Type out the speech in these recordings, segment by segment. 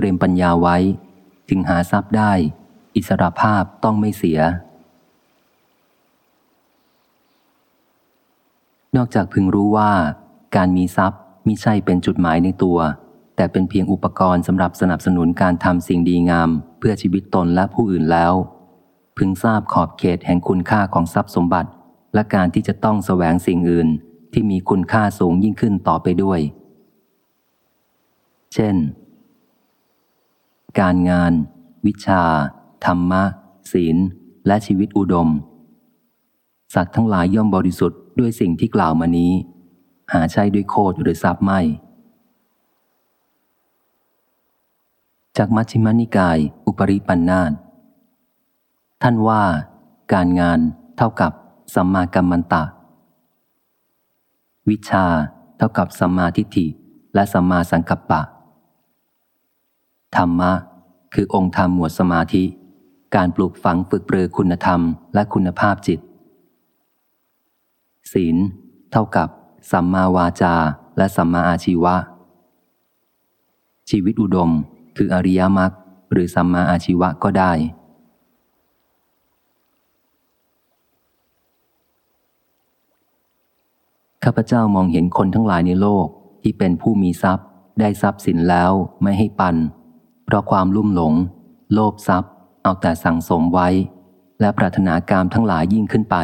เรียมปัญญาไว้จึงหาทรัพย์ได้ อิสรภาพต้องไม่เสีย นอกจากพึงรู้ว่า การมีทรัพย์มิใช่เป็นจุดหมายในตัว แต่เป็นเพียงอุปกรณ์สำหรับสนับสนุนการทำสิ่งดีงาม เพื่อชีวิตตนและผู้อื่นแล้ว พึงทราบขอบเขตแห่งคุณค่าของทรัพย์สมบัติ และการที่จะต้องแสวงสิ่งอื่น ที่มีคุณค่าสูงยิ่งขึ้นต่อไปด้วย เช่น การงาน วิชา ธรรมะ ศีล และชีวิตอุดม สัตว์ทั้งหลายย่อมบริสุทธิ์ด้วยสิ่งที่กล่าวมานี้ หาใช่ด้วยโคดหรือทรัพย์ไม่ จากมัชฌิมานิกาย อุปริปันธาตท่านว่า การงานเท่ากับสัมมากัมมันตะ วิชา เท่ากับสัมมาทิฏฐิและสัมมาสังกัปปะ ธรรมะ คือองค์ธรรมหมวดสมาธิ การปลูกฝังฝึกปรือคุณธรรมและคุณภาพจิต ศีล เท่ากับ สัมมาวาจา และสัมมาอาชีวะ ชีวิตอุดม คืออริยมรรคหรือสัมมาอาชีวะก็ได้ ข้าพเจ้ามองเห็นคนทั้งหลายในโลกที่เป็นผู้มีทรัพย์ ได้ทรัพย์สินแล้วไม่ให้ปัน เพราะความลุ่มหลง โลภทรัพย์ เอาแต่สั่งสมไว้ และปรารถนาการทั้งหลายยิ่งขึ้นไป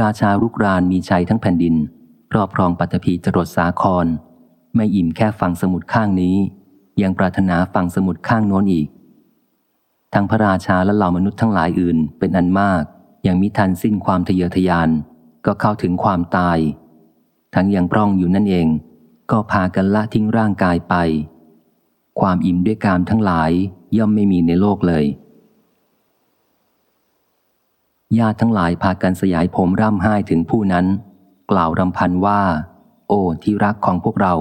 ราชารุกรานมีชัยทั้งแผ่นดินครอบครองปัตภีจรดสาคร ไม่อิ่มแค่ฝั่งสมุทรข้างนี้ ยังปรารถนาฝั่งสมุทรข้างโน้นอีก ทั้งพระราชาและเหล่ามนุษย์ทั้งหลายอื่นเป็นอันมาก ยังมิทันสิ้นความทะเยอทะยาน ก็เข้าถึงความตาย ทั้งยังปร่องอยู่นั่นเอง ก็พากันละทิ้งร่างกายไป ความอิ่มด้วยกามทั้งหลายย่อมไม่มีในโลกเลยญาติทั้งหลายพากันสยายผมร่ำไห้ถึงผู้นั้น กล่าวรำพันว่า โอ้ที่รักของพวกเรา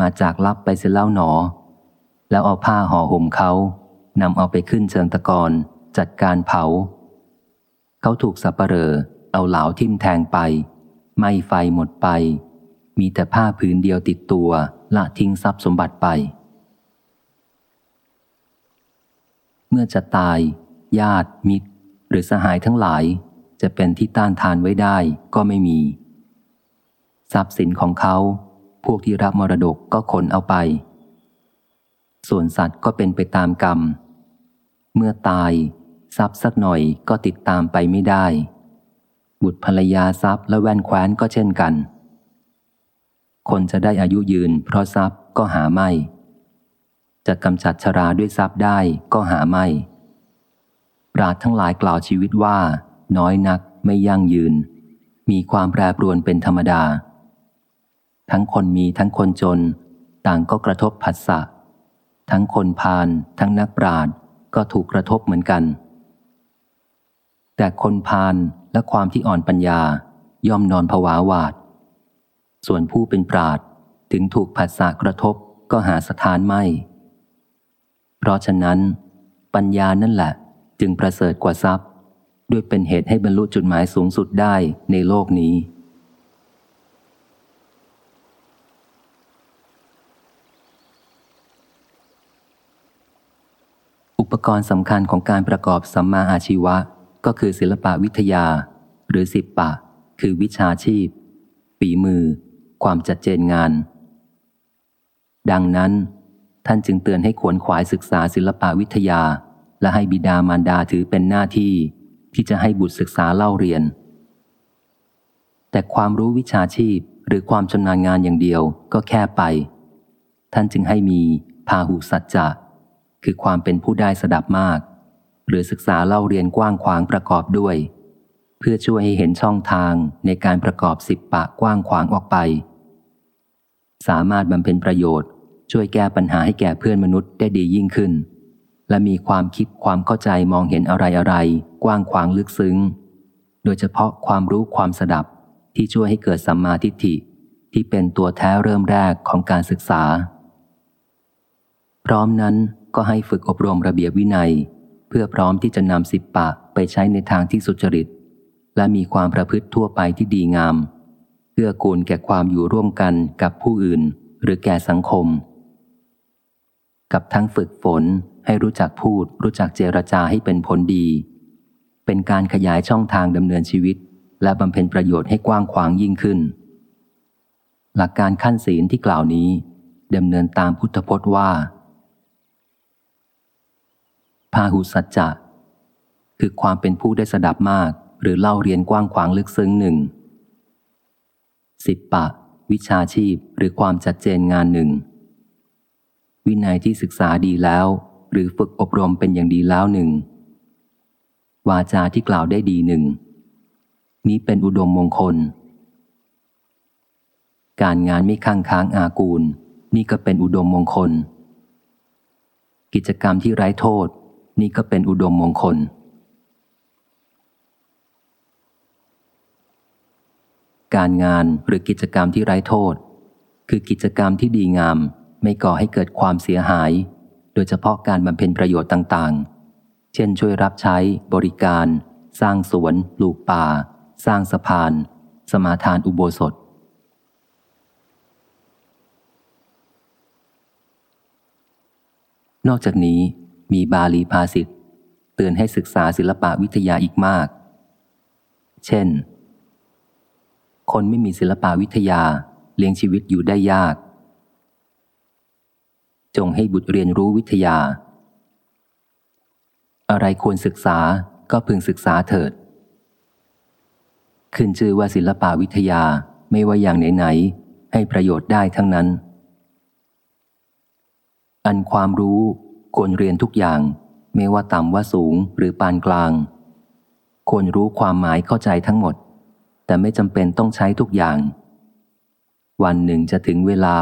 มาจากลับไปเสียแล้วหนอ แล้วเอาผ้าห่อห่มเขานำเอาไปขึ้นเชิงตะกอนจัดการเผา เขาถูกสับปเปลอเอาเหลาทิ่มแทงไป ไม่ไฟหมดไป มีแต่ผ้าผืนเดียวติดตัวละทิ้งทรัพย์สมบัติไป เมื่อจะตาย ญาติมิตร หรือสหายทั้งหลาย จะเป็นที่ต้านทานไว้ได้ก็ไม่มี ทรัพย์สินของเขา พวกที่รับมรดกก็ขนเอาไป ส่วนสัตว์ก็เป็นไปตามกรรม เมื่อตาย ทรัพย์สักหน่อยก็ติดตามไปไม่ได้ บุตรภรรยาทรัพย์และแว่นแคว้นก็เช่นกัน คนจะได้อายุยืน เพราะทรัพย์ก็หาไม่ จะกำจัดชราด้วยทรัพย์ได้ก็หาไม่ ปราดทั้งหลายกล่าวชีวิตว่า น้อยนักไม่ยั่งยืน มีความแปรปรวนเป็นธรรมดา ทั้งคนมีทั้งคนจน ต่างก็กระทบผัสสะทั้งคนพาลทั้งนักปราชญ์ก็ถูกกระทบเหมือนกัน แต่คนพาลและความที่อ่อนปัญญา ย่อมนอนผวาหวาด ส่วนผู้เป็นปราดถึงถูกผัสสะกระทบก็หาสถานไม่ เพราะฉะนั้น ปัญญานั่นแหละ จึงประเสริฐกว่าทรัพย์ ด้วยเป็นเหตุให้บรรลุจุดหมายสูงสุดได้ในโลกนี้ อุปกรณ์สำคัญของการประกอบสัมมาอาชีวะ ก็คือศิลปะวิทยา หรือศิปปะ คือวิชาชีพ ฝีมือ ความจัดเจนงาน ดังนั้น ท่านจึงเตือนให้ขวนขวายศึกษาศิลปะวิทยา และให้บิดามารดาถือเป็นหน้าที่ ที่จะให้บุตรศึกษาเล่าเรียน แต่ความรู้วิชาชีพหรือความชำนาญงานอย่างเดียวก็แค่ไป ท่านจึงให้มีพาหุสัจจะคือความเป็นผู้ได้สดับมาก หรือศึกษาเล่าเรียนกว้างขวางประกอบด้วย เพื่อช่วยให้เห็นช่องทางในการประกอบสิบปะกว้างขวางออกไป สามารถบำเพ็ญประโยชน์ ช่วยแก้ปัญหาให้แก่เพื่อนมนุษย์ได้ดียิ่งขึ้น และมีความคิดความเข้าใจมองเห็นอะไรอะไรกว้างขวางลึกซึ้ง โดยเฉพาะความรู้ความสดับที่ช่วยให้เกิดสัมมาทิฏฐิที่เป็นตัวแท้เริ่มแรกของการศึกษา พร้อมนั้นก็ให้ฝึกอบรมระเบียบวินัย เพื่อพร้อมที่จะนำสิบปะไปใช้ในทางที่สุจริต และมีความประพฤติทั่วไปที่ดีงามเกื้อกูลแก่ความอยู่ร่วมกันกับผู้อื่น หรือแก่สังคม กับทั้งฝึกฝนให้รู้จักพูด รู้จักเจรจาให้เป็นผลดี เป็นการขยายช่องทางดำเนินชีวิต และบำเพ็ญประโยชน์ให้กว้างขวางยิ่งขึ้น หลักการขั้นศีลที่กล่าวนี้ดำเนินตามพุทธพจน์ว่า พาหุสัจจะคือความเป็นผู้ได้สดับมาก หรือเล่าเรียนกว้างขวางลึกซึ้งหนึ่ง สิบปะ วิชาชีพหรือความจัดเจนงานหนึ่ง วินัยที่ศึกษาดีแล้ว หรือฝึกอบรมเป็นอย่างดีแล้วหนึ่ง วาจาที่กล่าวได้ดีหนึ่ง นี้เป็นอุดมมงคล การงานไม่ค้างค้างอากูล นี่ก็เป็นอุดมมงคล กิจกรรมที่ไร้โทษ นี่ก็เป็นอุดมมงคล การงานหรือกิจกรรมที่ไร้โทษ คือกิจกรรมที่ดีงาม ไม่ก่อให้เกิดความเสียหาย โดยเฉพาะการบำเพ็ญประโยชน์ต่างๆ เช่นช่วยรับใช้ บริการ สร้างสวน ปลูกป่า สร้างสะพาน สมาทานอุโบสถนอกจากนี้ มีบาลีภาษิตเตือนให้ศึกษาศิลปะวิทยาอีกมาก เช่น คนไม่มีศิลปะวิทยาเลี้ยงชีวิตอยู่ได้ยาก จงให้บุตรเรียนรู้วิทยา อะไรควรศึกษาก็พึงศึกษาเถิด ขึ้นชื่อว่าศิลปะวิทยาไม่ว่าอย่างไหนๆให้ประโยชน์ได้ทั้งนั้น อันความรู้ ควรเรียนทุกอย่าง ไม่ว่าต่ำว่าสูงหรือปานกลาง ควรรู้ความหมายเข้าใจทั้งหมด แต่ไม่จำเป็นต้องใช้ทุกอย่าง วันหนึ่งจะถึงเวลา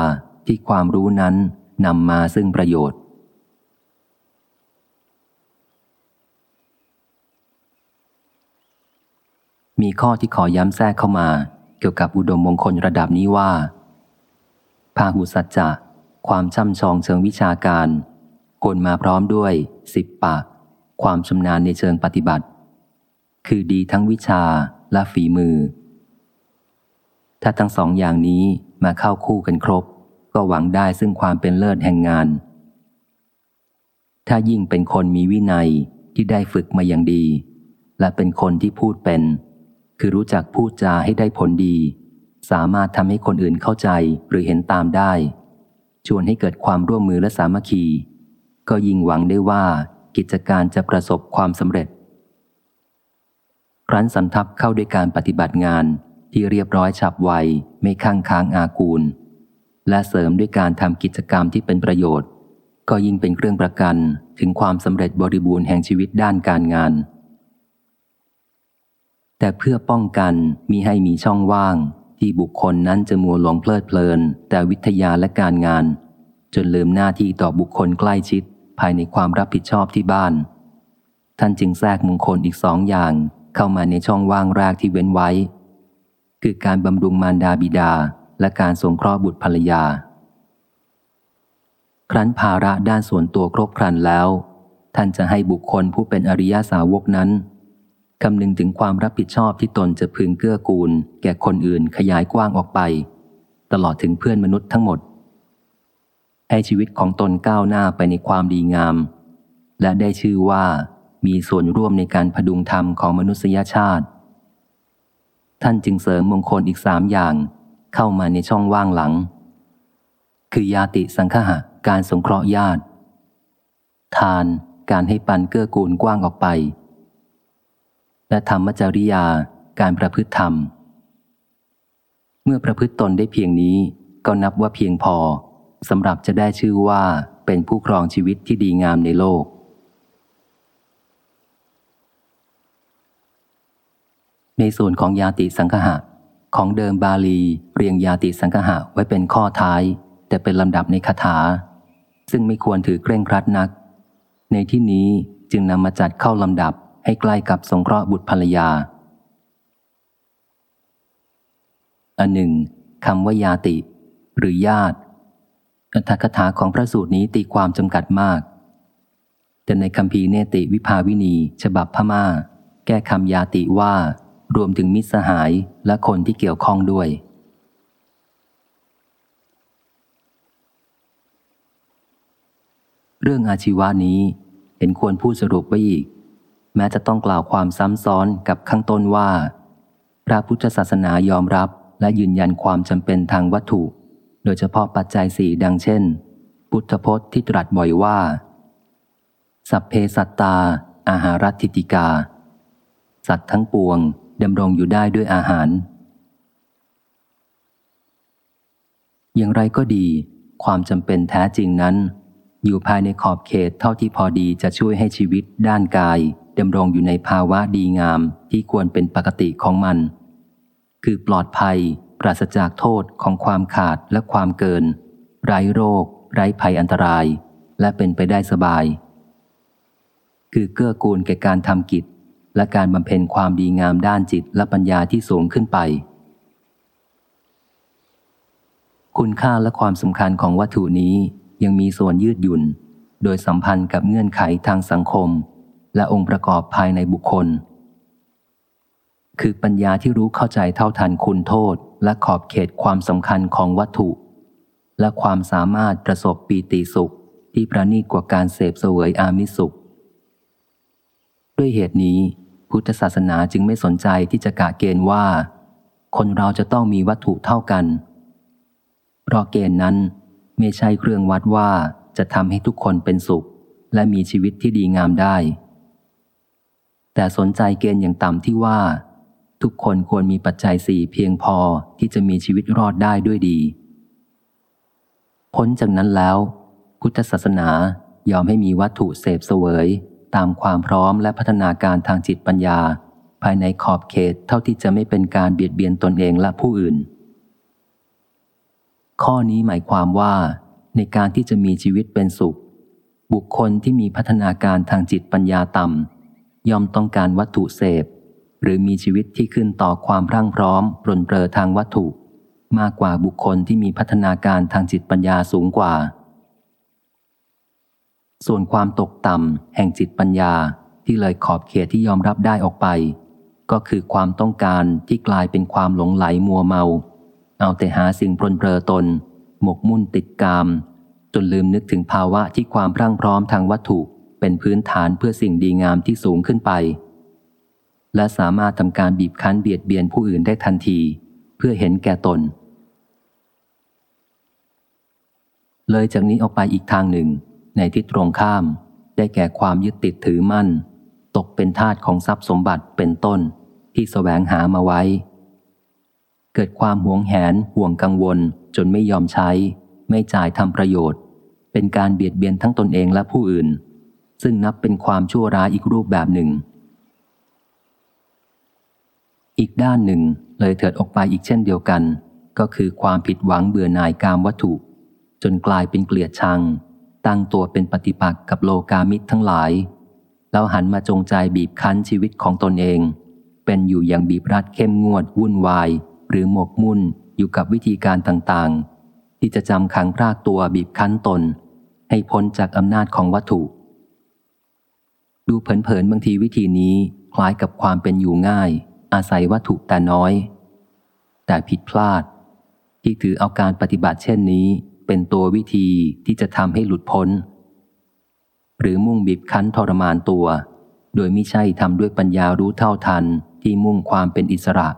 ที่ความรู้นั้นนำมาซึ่งประโยชน์ มีข้อที่ขอย้ำแทรกเข้ามา เกี่ยวกับอุดมมงคลระดับนี้ว่าพาหุสัจจะ ความช่ำชองเชิงวิชาการ ควรมาพร้อมด้วยสิบปะ ความชำนาญในเชิงปฏิบัติ คือดีทั้งวิชาและฝีมือ ถ้าทั้งสองอย่างนี้มาเข้าคู่กันครบ ก็หวังได้ซึ่งความเป็นเลิศแห่งงาน ถ้ายิ่งเป็นคนมีวินัยที่ได้ฝึกมาอย่างดี และเป็นคนที่พูดเป็น คือรู้จักพูดจาให้ได้ผลดี สามารถทำให้คนอื่นเข้าใจหรือเห็นตามได้ ชวนให้เกิดความร่วมมือและสามัคคี ก็ยิ่งหวังได้ว่ากิจการจะประสบความสำเร็จ ครั้นสำทับเข้าด้วยการปฏิบัติงานที่เรียบร้อยฉับไวไม่ข้างค้างอากูล และเสริมด้วยการทำกิจกรรมที่เป็นประโยชน์ ก็ยิ่งเป็นเครื่องประกันถึงความสำเร็จบริบูรณ์แห่งชีวิตด้านการงาน แต่เพื่อป้องกันมีให้มีช่องว่าง ที่บุคคลนั้นจะมัวหลงเพลิดเพลิน แต่วิทยาและการงาน จนลืมหน้าที่ต่อบุคคลใกล้ชิด ภายในความรับผิดชอบที่บ้าน ท่านจึงแทรกมงคลอีกสองอย่างเข้ามาในช่องว่างแรกที่เว้นไว้ คือการบำรุงมารดาบิดาและการสงเคราะห์บุตรภรรยา ครั้นภาระด้านส่วนตัวครบครันแล้ว ท่านจะให้บุคคลผู้เป็นอริยาสาวกนั้นคำนึงถึงความรับผิดชอบที่ตนจะพึงเกื้อกูล แก่คนอื่นขยายกว้างออกไป ตลอดถึงเพื่อนมนุษย์ทั้งหมด ให้ชีวิตของตนก้าวหน้าไปในความดีงาม และได้ชื่อว่ามีส่วนร่วมในการพดุงธรรมของมนุษยชาติ ท่านจึงเสริมมงคลอีกสามอย่าง เข้ามาในช่องว่างหลัง คือยาติสังฆะการสงเคราะห์ญาติ ทานการให้ปันเกื้อกูลกว้างออกไป และธรรมจริยาการประพฤติธรรม เมื่อประพฤติตนได้เพียงนี้ก็นับว่าเพียงพอ สำหรับจะได้ชื่อว่าเป็นผู้ครองชีวิตที่ดีงามในโลก ในส่วนของยาติสังคหะ ของเดิมบาลีเรียงยาติสังคหะไว้เป็นข้อท้าย แต่เป็นลำดับในคาถา ซึ่งไม่ควรถือเคร่งครัดนัก ในที่นี้จึงนำมาจัดเข้าลำดับให้ใกล้กับสงเคราะห์บุตรภรรยา อันหนึ่งคำว่ายาติ หรือญาติ กถาคถาของพระสูตรนี้ตีความจำกัดมาก แต่ในคำพีเนติวิภาวินีฉบับพมา่า แก้คำยาติว่ารวมถึงมิตรสหายและคนที่เกี่ยวข้องด้วย เรื่องอาชีวะนี้เห็นควรพูดสรุปไว้อีก แม้จะต้องกล่าวความซ้ำซ้อนกับข้างต้นว่า พระพุทธศาสนายอมรับและยืนยันความจำเป็นทางวัตถุ โดยเฉพาะปัจจัยสี่ดังเช่น พุทธพจน์ที่ตรัสบ่อยว่า สัพเพสัตตา อาหารัติติกา สัตว์ทั้งปวงดำรงอยู่ได้ด้วยอาหาร อย่างไรก็ดี ความจำเป็นแท้จริงนั้น อยู่ภายในขอบเขตเท่าที่พอดีจะช่วยให้ชีวิตด้านกายดำรงอยู่ในภาวะดีงามที่ควรเป็นปกติของมัน คือปลอดภัย ปราศจากโทษของความขาดและความเกิน ไร้โรค ไร้ภัยอันตราย และเป็นไปได้สบาย คือเกื้อกูลแก่การทำกิจ และการบำเพ็ญความดีงามด้านจิตและปัญญาที่สูงขึ้นไป คุณค่าและความสำคัญของวัตถุนี้ยังมีส่วนยืดหยุ่น โดยสัมพันธ์กับเงื่อนไขทางสังคม และองค์ประกอบภายในบุคคล คือปัญญาที่รู้เข้าใจเท่าทันคุณโทษ และขอบเขตความสำคัญของวัตถุ และความสามารถประสบปีติสุข ที่ประณีตกว่าการเสพเสวยอามิสุข ด้วยเหตุนี้ พุทธศาสนาจึงไม่สนใจที่จะกะเกณฑ์ว่า คนเราจะต้องมีวัตถุเท่ากัน เพราะเกณฑ์นั้นไม่ใช่เครื่องวัดว่าจะทำให้ทุกคนเป็นสุข และมีชีวิตที่ดีงามได้ แต่สนใจเกณฑ์อย่างต่ำที่ว่า ทุกคนควรมีปัจจัยสี่เพียงพอที่จะมีชีวิตรอดได้ด้วยดี พ้นจากนั้นแล้ว พุทธศาสนายอมให้มีวัตถุเสพเสวย ตามความพร้อมและพัฒนาการทางจิตปัญญา ภายในขอบเขตเท่าที่จะไม่เป็นการเบียดเบียนตนเองและผู้อื่น ข้อนี้หมายความว่า ในการที่จะมีชีวิตเป็นสุข บุคคลที่มีพัฒนาการทางจิตปัญญาต่ำย่อมต้องการวัตถุเสพ หรือมีชีวิตที่ขึ้นต่อความร่างพร้อมปรนเปรอทางวัตถุ มากกว่าบุคคลที่มีพัฒนาการทางจิตปัญญาสูงกว่า ส่วนความตกต่ำแห่งจิตปัญญาที่เลยขอบเขตที่ยอมรับได้ออกไป ก็คือความต้องการที่กลายเป็นความหลงไหลมัวเมา เอาแต่หาสิ่งปรนเปรอตน หมกมุ่นติดกาม จนลืมนึกถึงภาวะที่ความพรั่งพร้อมทางวัตถุ เป็นพื้นฐานเพื่อสิ่งดีงามที่สูงขึ้นไป และสามารถทำการบีบคั้นเบียดเบียนผู้อื่นได้ทันที เพื่อเห็นแก่ตน เลยจากนี้ออกไปอีกทางหนึ่ง ในทิศตรงข้าม ได้แก่ความยึดติดถือมั่น ตกเป็นทาสของทรัพย์สมบัติเป็นต้น ที่สแสวงหามาไว้ เกิดความหวงแหนห่วงกังวล จนไม่ยอมใช้ ไม่จ่ายทำประโยชน์ เป็นการเบียดเบียนทั้งตนเองและผู้อื่น ซึ่งนับเป็นความชั่วร้ายอีกรูปแบบหนึ่ง อีกด้านหนึ่งเลยเถิดออกไปอีกเช่นเดียวกัน ก็คือความผิดหวังเบื่อหน่ายกามวัตถุ จนกลายเป็นเกลียดชัง ตั้งตัวเป็นปฏิปักษ์กับโลกามิตรทั้งหลาย แล้วหันมาจงใจบีบคั้นชีวิตของตนเอง เป็นอยู่อย่างบีบรัดเข้มงวดวุ่นวาย หรือหมกมุ่นอยู่กับวิธีการต่างๆ ที่จะจำขังพรากตัวบีบคั้นตน ให้พ้นจากอำนาจของวัตถุ ดูเผินๆบางทีวิธีนี้คล้ายกับความเป็นอยู่ง่าย อาศัยวัตถุแต่น้อย แต่ผิดพลาด ที่ถือเอาการปฏิบัติเช่นนี้ เป็นตัววิธีที่จะทำให้หลุดพ้น หรือมุ่งบีบคั้นทรมานตัว โดยไม่ใช่ทำด้วยปัญญารู้เท่าทันที่มุ่งความเป็นอิสระ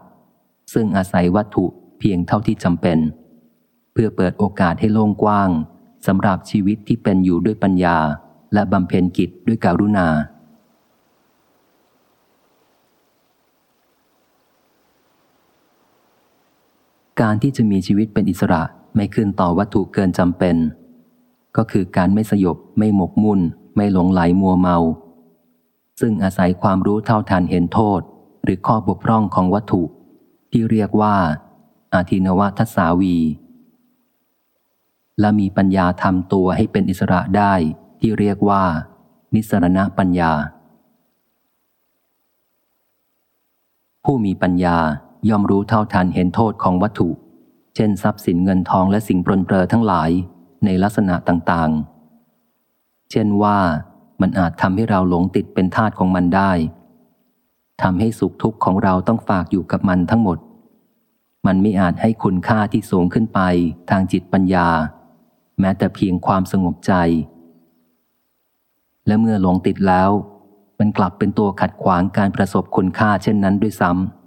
ซึ่งอาศัยวัตถุเพียงเท่าที่จำเป็น เพื่อเปิดโอกาสให้โล่งกว้างสำหรับชีวิตที่เป็นอยู่ด้วยปัญญา และบำเพ็ญกิจด้วยการุณา การที่จะมีชีวิตเป็นอิสระไม่ขึ้นต่อวัตถุเกินจำเป็น ก็คือการไม่สยบ ไม่หมกมุ่น ไม่หลงไหลมัวเมา ซึ่งอาศัยความรู้เท่าทันเห็นโทษ หรือข้อบกพร่องของวัตถุ ที่เรียกว่า อาทินวทัสาวี และมีปัญญาทำตัวให้เป็นอิสระได้ที่เรียกว่า นิสรณปัญญา ผู้มีปัญญา ย่อมรู้เท่าทันเห็นโทษของวัตถุ เช่นทรัพย์สินเงินทองและสิ่งปรนเปรอทั้งหลายในลักษณะต่างๆ เช่นว่ามันอาจทำให้เราหลงติดเป็นทาสของมันได้ทำให้สุขทุกข์ของเราต้องฝากอยู่กับมันทั้งหมด มันไม่อาจให้คุณค่าที่สูงขึ้นไปทางจิตปัญญา แม้แต่เพียงความสงบใจ และเมื่อหลงติดแล้ว มันกลับเป็นตัวขัดขวางการประสบคุณค่าเช่นนั้นด้วยซ้ำ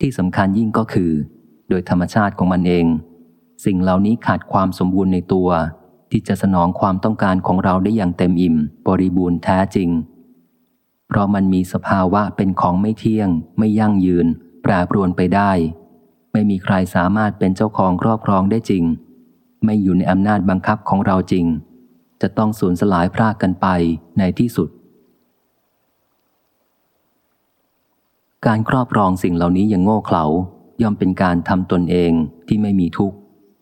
ที่สำคัญยิ่งก็คือ โดยธรรมชาติของมันเอง สิ่งเหล่านี้ขาดความสมบูรณ์ในตัว ที่จะสนองความต้องการของเราได้อย่างเต็มอิ่ม บริบูรณ์แท้จริง เพราะมันมีสภาวะเป็นของไม่เที่ยง ไม่ยั่งยืน แปรปรวนไปได้ ไม่มีใครสามารถเป็นเจ้าของครอบครองได้จริง ไม่อยู่ในอำนาจบังคับของเราจริง จะต้องสูญสลายพรากกันไปในที่สุด การครอบครองสิ่งเหล่านี้อย่างโง่เขลาย่อมเป็นการทำตนเองที่ไม่มีทุกข์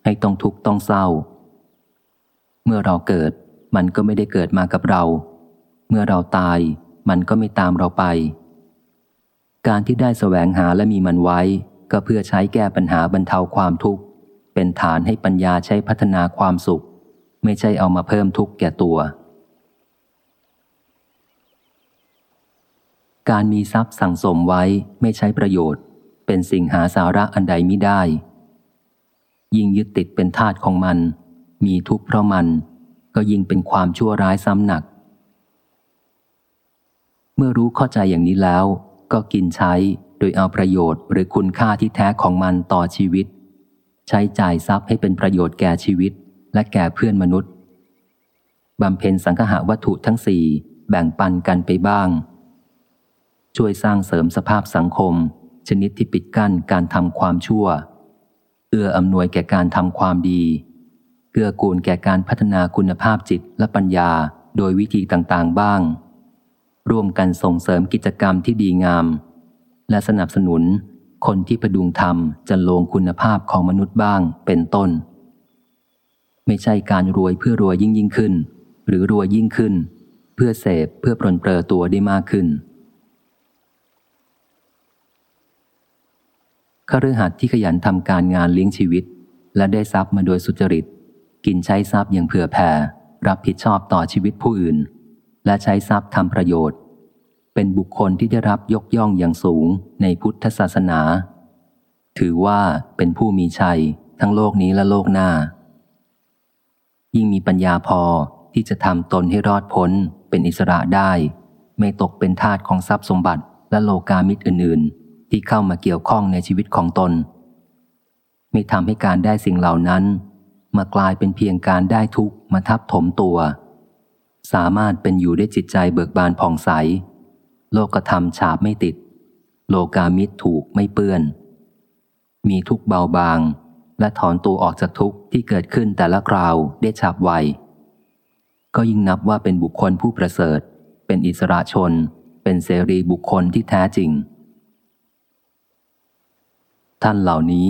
ให้ต้องทุกข์ต้องเศร้า เมื่อเราเกิด มันก็ไม่ได้เกิดมากับเรา เมื่อเราตาย มันก็ไม่ตามเราไป การที่ได้แสวงหาและมีมันไว้ ก็เพื่อใช้แก้ปัญหาบรรเทาความทุกข์ เป็นฐานให้ปัญญาใช้พัฒนาความสุข ไม่ใช่เอามาเพิ่มทุกข์แก่ตัว การมีทรัพย์สั่งสมไว้ไม่ใช้ประโยชน์ เป็นสิ่งหาสาระอันใดมิได้ ยิ่งยึดติดเป็นทาตของมัน มีทุกข์เพราะมัน ก็ยิ่งเป็นความชั่วร้ายซ้ำหนัก เมื่อรู้เข้าใจอย่างนี้แล้ว ก็กินใช้โดยเอาประโยชน์หรือคุณค่าที่แท้ของมันต่อชีวิต ใช้จ่ายทรัพย์ให้เป็นประโยชน์แก่ชีวิต และแก่เพื่อนมนุษย์บำเพ็ญสังหาวัตถุทั้งสี่แบ่งปันกันไปบ้าง ช่วยสร้างเสริมสภาพสังคม ชนิดที่ปิดกั้นการทำความชั่ว เอื้ออำนวยแก่การทำความดีเกื้อกูลแก่การพัฒนาคุณภาพจิตและปัญญาโดยวิธีต่างๆบ้าง ร่วมกันส่งเสริมกิจกรรมที่ดีงาม และสนับสนุนคนที่ประดุงธรรมจะลงคุณภาพของมนุษย์บ้างเป็นต้น ไม่ใช่การรวยเพื่อรวยยิ่งยิ่งขึ้น หรือรวยยิ่งขึ้น เพื่อเสพเพื่อปรนเปรอตัวได้มากขึ้น ขรือหัดที่ขยันทำการงานเลี้ยงชีวิต และได้ทรัพย์มาโดยสุจริต กินใช้ทรัพย์อย่างเผื่อแผ่ รับผิดชอบต่อชีวิตผู้อื่น และใช้ทรัพย์ทำประโยชน์ เป็นบุคคลที่ได้รับยกย่องอย่างสูงในพุทธศาสนา ถือว่าเป็นผู้มีชัยทั้งโลกนี้และโลกหน้า ยิ่งมีปัญญาพอที่จะทำตนให้รอดพ้นเป็นอิสระได้ ไม่ตกเป็นทาสของทรัพย์สมบัติและโลกามิตรอื่นๆ ที่เข้ามาเกี่ยวข้องในชีวิตของตน ไม่ทำให้การได้สิ่งเหล่านั้น มากลายเป็นเพียงการได้ทุกมาทับถมตัว สามารถเป็นอยู่ได้จิตใจเบิกบานผ่องใส โลกธรรมฉาบไม่ติด โลกามิตรถูกไม่เปื้อน มีทุกเบาบาง และถอนตัวออกจากทุกที่เกิดขึ้นแต่ละคราวได้ฉับไวก็ยิ่งนับว่าเป็นบุคคลผู้ประเสริฐ เป็นอิสระชน เป็นเสรีบุคคลที่แท้จริง ท่านเหล่านี้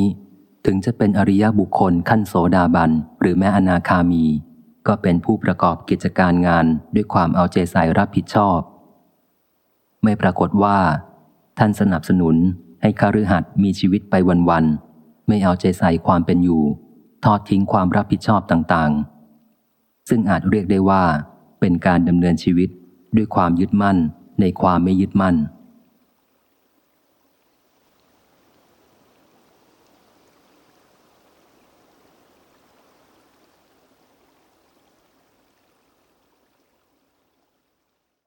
ถึงจะเป็นอริยบุคคลขั้นโสดาบัน หรือแม้อนาคามี ก็เป็นผู้ประกอบกิจการงานด้วยความเอาใจใส่รับผิดชอบ ไม่ปรากฏว่า ท่านสนับสนุนให้คฤหัสถ์มีชีวิตไปวันๆไม่เอาใจใส่ความเป็นอยู่ ทอดทิ้งความรับผิดชอบต่างๆ ซึ่งอาจเรียกได้ว่า เป็นการดำเนินชีวิตด้วยความยึดมั่นในความไม่ยึดมั่น